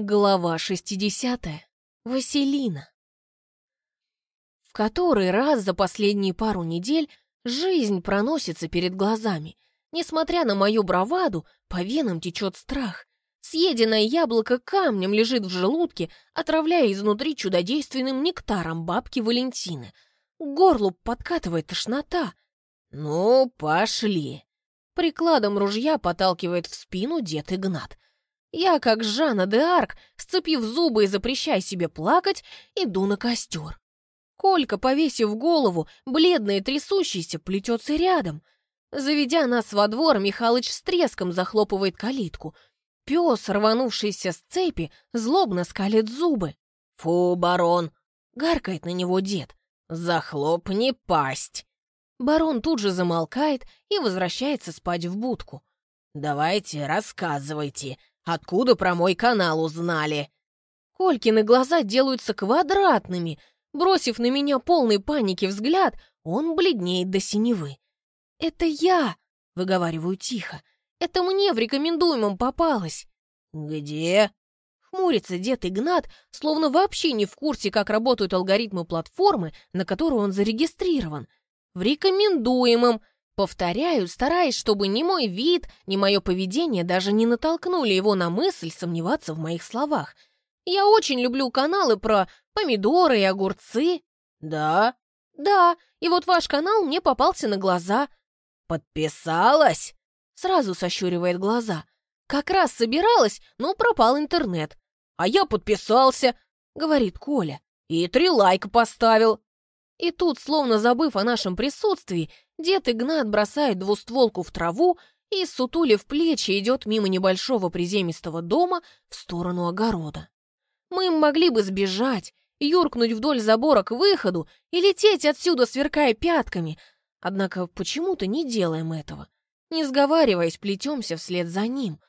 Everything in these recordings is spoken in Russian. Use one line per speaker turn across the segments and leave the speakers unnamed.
Глава 60. Василина. В который раз за последние пару недель жизнь проносится перед глазами. Несмотря на мою браваду, по венам течет страх. Съеденное яблоко камнем лежит в желудке, отравляя изнутри чудодейственным нектаром бабки Валентины. К горлу подкатывает тошнота. «Ну, пошли!» Прикладом ружья подталкивает в спину дед Игнат — я, как Жанна де Арк, сцепив зубы и запрещая себе плакать, иду на костер. Колька, повесив голову, бледный и трясущийся, плетется рядом. Заведя нас во двор, Михалыч с треском захлопывает калитку. Пес, рванувшийся с цепи, злобно скалит зубы. «Фу, барон!» — гаркает на него дед. «Захлопни пасть!» Барон тут же замолкает и возвращается спать в будку. «Давайте, рассказывайте, Откуда про мой канал узнали?» Колькины глаза делаются квадратными. Бросив на меня полный паники взгляд, он бледнеет до синевы. «Это я!» — выговариваю тихо. «Это мне в рекомендуемом попалось!» «Где?» Хмурится дед Игнат, словно вообще не в курсе, как работают алгоритмы платформы, на которую он зарегистрирован. «В рекомендуемом!» Повторяю, стараясь, чтобы ни мой вид, ни мое поведение даже не натолкнули его на мысль сомневаться в моих словах. Я очень люблю каналы про помидоры и огурцы. Да? Да, и вот ваш канал мне попался на глаза. Подписалась? Сразу сощуривает глаза. Как раз собиралась, но пропал интернет. А я подписался, говорит Коля. И три лайка поставил. И тут, словно забыв о нашем присутствии, дед Игнат бросает двустволку в траву и, сутулив плечи, идет мимо небольшого приземистого дома в сторону огорода. Мы могли бы сбежать, юркнуть вдоль забора к выходу и лететь отсюда, сверкая пятками, однако почему-то не делаем этого. Не сговариваясь, плетемся вслед за ним.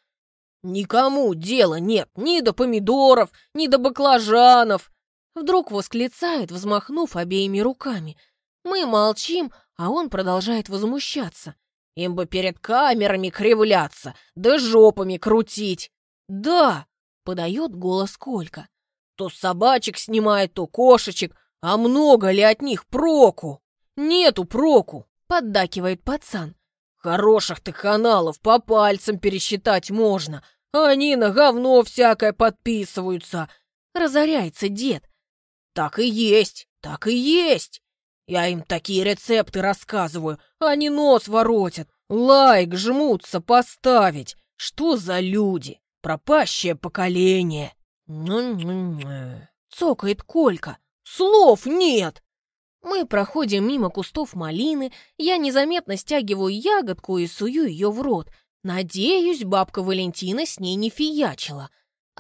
«Никому дела нет ни до помидоров, ни до баклажанов!» Вдруг восклицает, взмахнув обеими руками. Мы молчим, а он продолжает возмущаться. Им бы перед камерами кривляться, да жопами крутить. Да, подает голос Колька. То собачек снимает, то кошечек, а много ли от них проку? Нету проку, поддакивает пацан. Хороших ты каналов по пальцам пересчитать можно, они на говно всякое подписываются. Разоряется дед. Так и есть, так и есть. Я им такие рецепты рассказываю, они нос воротят, лайк жмутся поставить. Что за люди? Пропащее поколение. Цокает Колька. Слов нет. Мы проходим мимо кустов малины, я незаметно стягиваю ягодку и сую ее в рот. Надеюсь, бабка Валентина с ней не фиячила.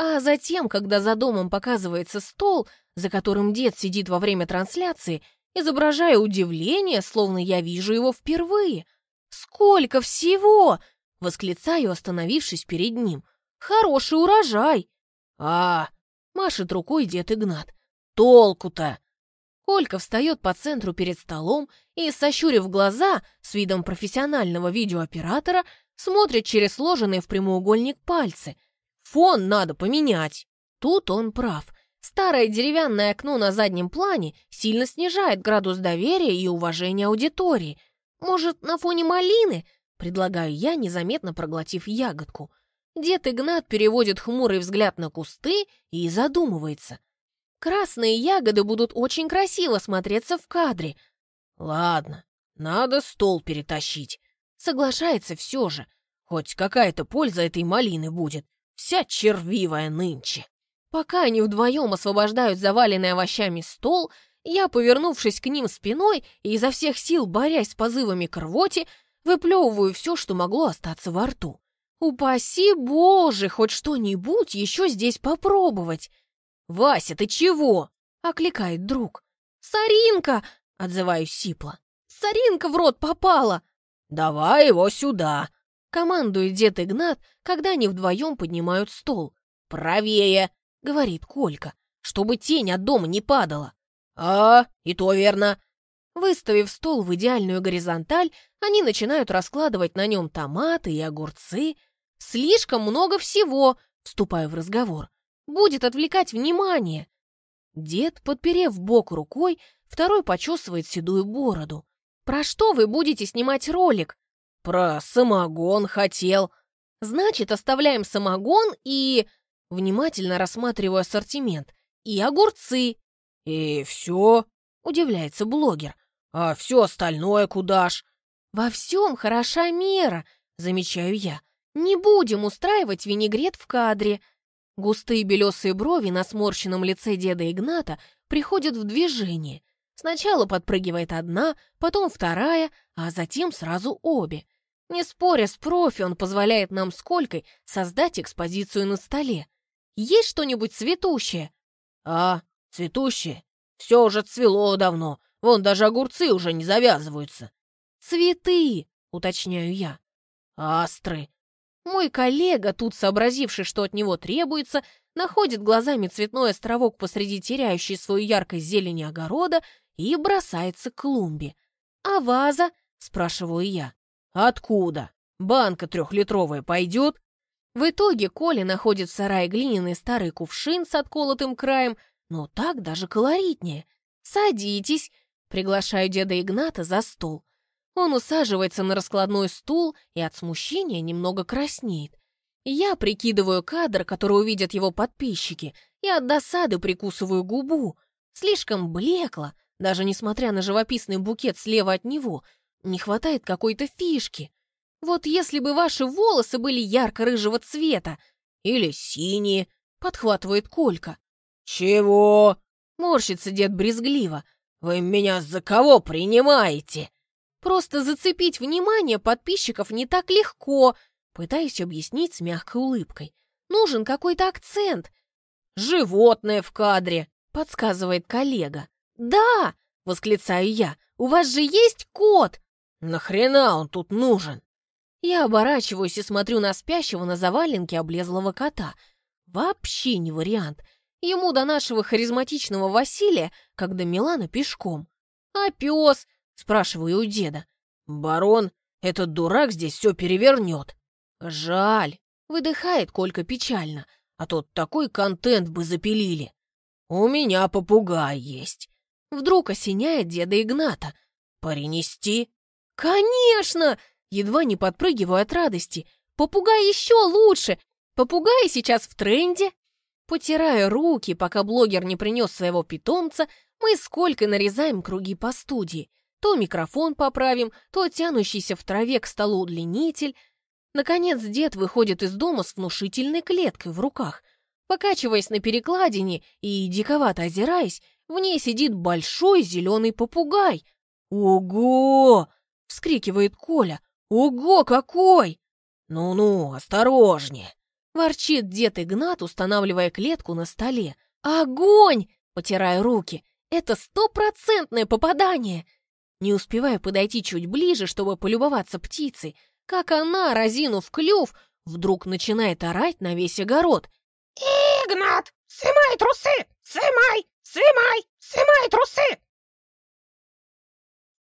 А затем, когда за домом показывается стол, за которым дед сидит во время трансляции, изображая удивление, словно я вижу его впервые. «Сколько всего!» — восклицаю, остановившись перед ним. «Хороший урожай!» «А!» — машет рукой дед Игнат. «Толку-то!» Колька встает по центру перед столом и, сощурив глаза, с видом профессионального видеооператора, смотрит через сложенные в прямоугольник пальцы — Фон надо поменять. Тут он прав. Старое деревянное окно на заднем плане сильно снижает градус доверия и уважения аудитории. Может, на фоне малины? Предлагаю я, незаметно проглотив ягодку. Дед Игнат переводит хмурый взгляд на кусты и задумывается. Красные ягоды будут очень красиво смотреться в кадре. Ладно, надо стол перетащить. Соглашается все же. Хоть какая-то польза этой малины будет. Вся червивая нынче. Пока они вдвоем освобождают заваленный овощами стол, я, повернувшись к ним спиной и изо всех сил борясь с позывами к рвоте, выплевываю все, что могло остаться во рту. Упаси Боже, хоть что-нибудь еще здесь попробовать. «Вася, ты чего?» — окликает друг. «Саринка!» — отзываюсь сипло. «Саринка в рот попала!» «Давай его сюда!» Командует дед Игнат, когда они вдвоем поднимают стол. «Правее!» — говорит Колька, чтобы тень от дома не падала. «А, и то верно!» Выставив стол в идеальную горизонталь, они начинают раскладывать на нем томаты и огурцы. «Слишком много всего!» — вступаю в разговор. будет отвлекать внимание. Дед, подперев бок рукой, второй почесывает седую бороду. «Про что вы будете снимать ролик?»
«Про самогон хотел».
«Значит, оставляем самогон и...» Внимательно рассматриваю ассортимент. «И огурцы».
«И все?»
— удивляется блогер.
«А все остальное куда ж?»
«Во всем хороша мера», — замечаю я. «Не будем устраивать винегрет в кадре». Густые белесые брови на сморщенном лице деда Игната приходят в движение. Сначала подпрыгивает одна, потом вторая, а затем сразу обе. Не споря с профи, он позволяет нам с Колькой создать экспозицию на столе. Есть что-нибудь цветущее?
А, цветущее? Все уже цвело давно. Вон даже огурцы уже не завязываются.
Цветы, уточняю я.
Астры.
Мой коллега, тут сообразивший, что от него требуется, находит глазами цветной островок посреди теряющей свою яркость зелени огорода и бросается к клумбе. «А ваза?» — спрашиваю я.
«Откуда? Банка трехлитровая пойдет?»
В итоге Коля находит в сарае глиняный старый кувшин с отколотым краем, но так даже колоритнее. «Садитесь!» — приглашаю деда Игната за стол. Он усаживается на раскладной стул и от смущения немного краснеет. Я прикидываю кадр, который увидят его подписчики, и от досады прикусываю губу. Слишком блекло, даже несмотря на живописный букет слева от него, не хватает какой-то фишки. Вот если бы ваши волосы были ярко-рыжего цвета или синие, подхватывает Колька.
«Чего?»
— морщится дед брезгливо.
«Вы меня за кого принимаете?»
Просто зацепить внимание подписчиков не так легко, пытаюсь объяснить с мягкой улыбкой. Нужен какой-то акцент.
«Животное в кадре», —
подсказывает коллега. «Да!» — восклицаю я. «У вас же есть кот!»
«Нахрена он тут нужен?»
Я оборачиваюсь и смотрю на спящего на заваленке облезлого кота. Вообще не вариант. Ему до нашего харизматичного Василия, когда Милана пешком. А пес? Спрашиваю у деда.
«Барон, этот дурак здесь все перевернет».
«Жаль», — выдыхает Колька печально, «а то такой контент бы запилили».
«У меня попугай есть».
Вдруг осеняет деда Игната.
«Перенести?»
«Конечно!» Едва не подпрыгиваю от радости. «Попугай еще лучше! Попугаи сейчас в тренде!» Потирая руки, пока блогер не принес своего питомца, мы с Колькой нарезаем круги по студии. То микрофон поправим, то тянущийся в траве к столу удлинитель. Наконец дед выходит из дома с внушительной клеткой в руках. Покачиваясь на перекладине и диковато озираясь, в ней сидит большой зеленый попугай.
«Ого!» — вскрикивает Коля. «Ого, какой!» «Ну-ну, осторожнее!»
— ворчит дед Игнат, устанавливая клетку на столе. «Огонь!» — потирая руки. «Это стопроцентное попадание!» Не успевая подойти чуть ближе, чтобы полюбоваться птицей, как она, разинув клюв, вдруг начинает орать на весь огород.
«Игнат, сымай трусы! Сымай! Сымай! Сымай трусы!»